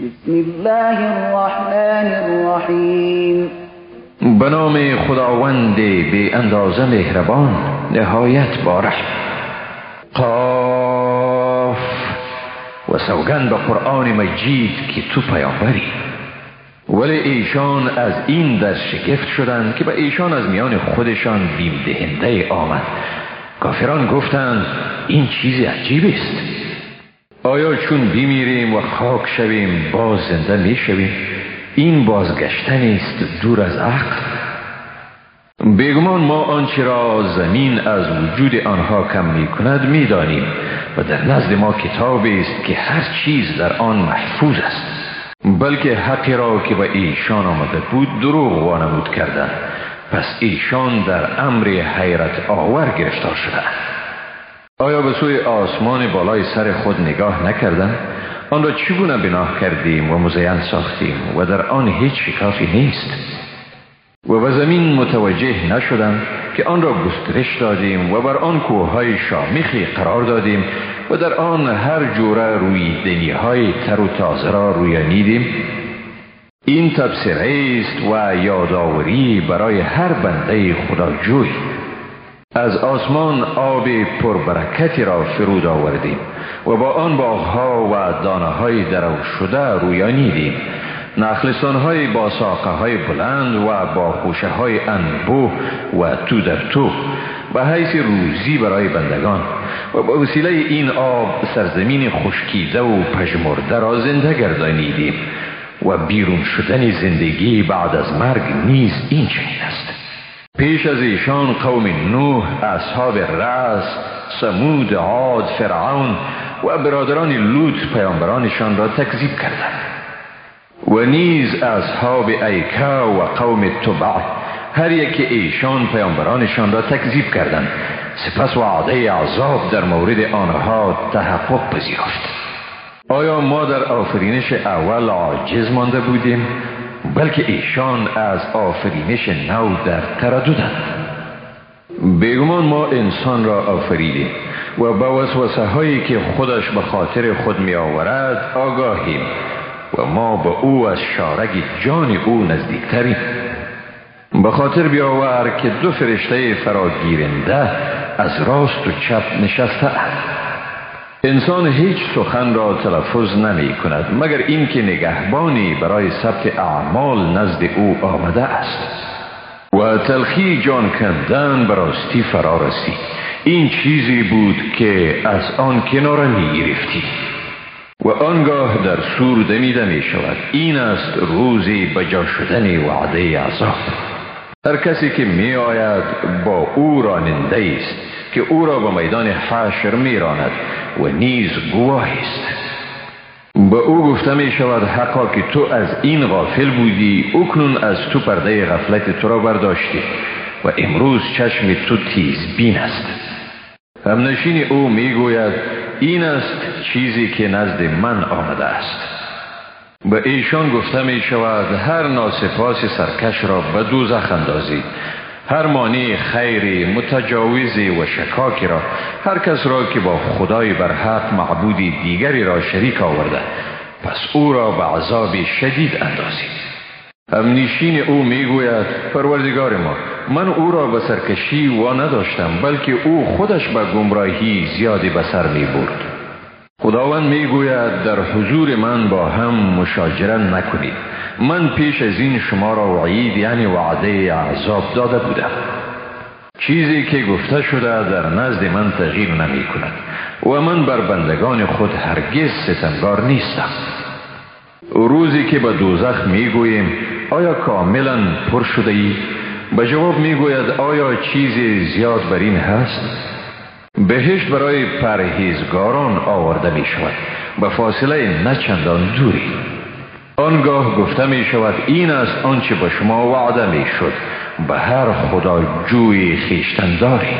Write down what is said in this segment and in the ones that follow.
بسم الله الرحمن الرحیم به نام خداوند به اندازه مهربان نهایت باره قاف و سوگند به قرآن مجید که تو پیامبری. ولی ایشان از این در شگفت شدند که به ایشان از میان خودشان بیم دهنده آمد. کافران گفتند این چیزی عجیب است. آیا چون بیمیریم و خاک شویم باز زنده می شویم این بازگشتن است دور از عقل. بیگمان ما آنچه را زمین از وجود آنها کم می کند می دانیم و در نزد ما کتاب است که هر چیز در آن محفوظ است. بلکه حقی را که به ایشان آمده بود دروغ وانمود کردند. پس ایشان در امر حیرت آور گرفتار شده آیا به سوی آسمان بالای سر خود نگاه نکردند آن را چگونه بناه کردیم و مزین ساختیم و در آن هیچ شکافی نیست؟ و به زمین متوجه نشدم که آن را گسترش دادیم و بر آن کوههای شامخی قرار دادیم و در آن هر جوره روی دنی های تر و تازه را رویانیدیم. این تبصره است و یادآوری برای هر بنده خداجوی. از آسمان آب پربرکتی را فرود آوردیم و با آن باغها و دانه های درو شده رویانیدیم. نخلستان های با ساقه های بلند و با خوشه های انبو و تو در تو به حیث روزی برای بندگان. و با وسیله این آب سرزمین خشکیده و پژمرده را زنده گردانیدیم. و بیرون شدن زندگی بعد از مرگ نیز این چنین است. پیش از ایشان قوم نوح اصحاب رأس سمود عاد فرعون و برادران لوط پیامبرانشان را تکذیب کردند. و نیز اصحاب ایکا و قوم تبع هر یک ایشان پیامبرانشان را تکذیب کردند. سپس وعده عذاب در مورد آنها تحقق پذیرفت. آیا ما در آفرینش اول عاجز مانده بودیم؟ بلکه ایشان از آفرینش نو در ترددند. بیگمان ما انسان را آفریدیم و با وسوسه هایی که خودش به خاطر خود می آورد آگاهیم و ما به او از شارگ جان او نزدیکتریم. به خاطر بیاور که دو فرشته فراگیرنده از راست و چپ نشسته انسان هیچ سخن را تلفظ نمی کند مگر اینکه نگهبانی برای ثبت اعمال نزد او آمده است. و تلخی جان کندن براستی فرا رسید این چیزی بود که از آن کنار می گرفتی و آنگاه در سور دمیده می شود این است روزی بجا شدن وعده عذاب. هر کسی که می آید با او راننده است. که او را به میدان حشر می راند و نیز گواه است. به او گفته می شود حقا که تو از این غافل بودی اکنون از تو پرده غفلت تو را برداشتی و امروز چشم تو تیز بین است. همنشین او می گوید این است چیزی که نزد من آمده است. به ایشان گفته می شود هر ناسپاس سرکش را به دوزخ اندازید. هر مانی خیری متجاوزی و شکاکی را هر کس را که با خدای بر حق معبودی دیگری را شریک آورده پس او را به عذاب شدید اندازید. همنشین او می‌گوید پروردگار ما من او را به سرکشی و نداشتم بلکه او خودش به گمراهی زیادی به سر می برد خداوند می‌گوید در حضور من با هم مشاجره نکنید من پیش از این شما را وعید یعنی وعده عذاب داده بودم چیزی که گفته شده در نزد من تغییر نمی کند و من بر بندگان خود هرگز ستمگار نیستم روزی که به دوزخ می‌گوییم آیا کاملا پر شده ای؟ به جواب می‌گوید آیا چیزی زیاد بر این هست؟ بهشت برای پرهیزگاران آورده می شود به فاصله نچندان دوری. آنگاه گفته می شود این است آنچه به شما وعده می شد به هر خدا جوی خیشتنداری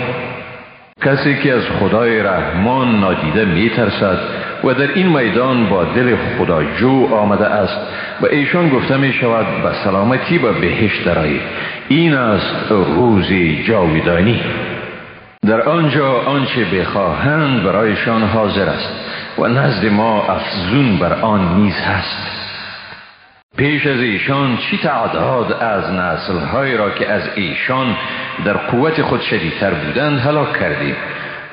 کسی که از خدای رحمان نادیده می ترسد و در این میدان با دل خداجو آمده است. و ایشان گفته می شود به سلامتی به بهشت درآیید. این است روزی جاویدانی در آنجا آنچه بخواهند برایشان حاضر است و نزد ما افزون بر آن نیز هست. پیش از ایشان چی تعداد از نسلهایی را که از ایشان در قوت خود شدیدتر بودند هلاک کردیم.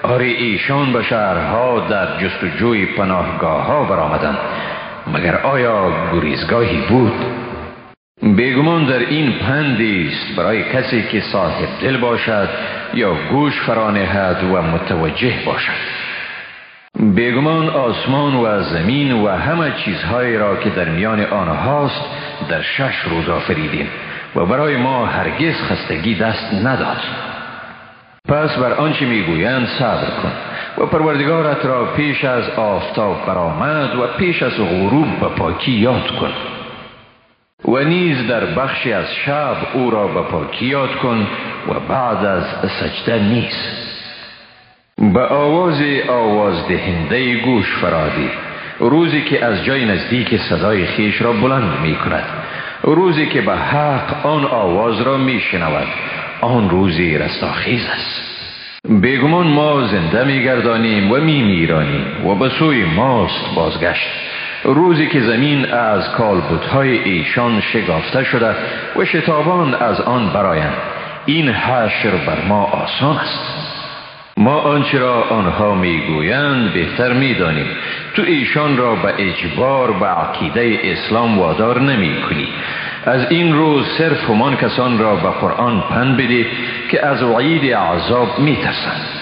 آری ایشان به شهرها در جستجوی پناهگاه ها برآمدند. مگر آیا گریزگاهی بود؟ بیگمان در این پندی است برای کسی که صاحب دل باشد یا گوش فرانهد و متوجه باشد. بیگمان آسمان و زمین و همه چیزهایی را که در میان آنهاست در شش روز آفریدیم و برای ما هرگز خستگی دست نداد. پس بر آنچه می‌گویند صبر کن و پروردگارت را پیش از آفتاب برآمد و پیش از غروب به پاکی یاد کن. و نیز در بخشی از شب او را به پاکی یاد کن و بعد از سجده نیست. به آواز آواز دهنده گوش فرادی. روزی که از جای نزدیک صدای خیش را بلند می کند. روزی که به حق آن آواز را می شنود. آن روزی رستاخیز است. بیگمان ما زنده می گردانیم و می میرانیم و به سوی ماست بازگشت. روزی که زمین از کالبوتهای ایشان شگافته شده و شتابان از آن برایند این حشر بر ما آسان است. ما آنچه را آنها می‌گویند بهتر می‌دانیم. تو ایشان را به اجبار به عقیده اسلام وادار نمی کنی از این روز صرف همان کسان را به قرآن پند بده که از وعید عذاب می ترسند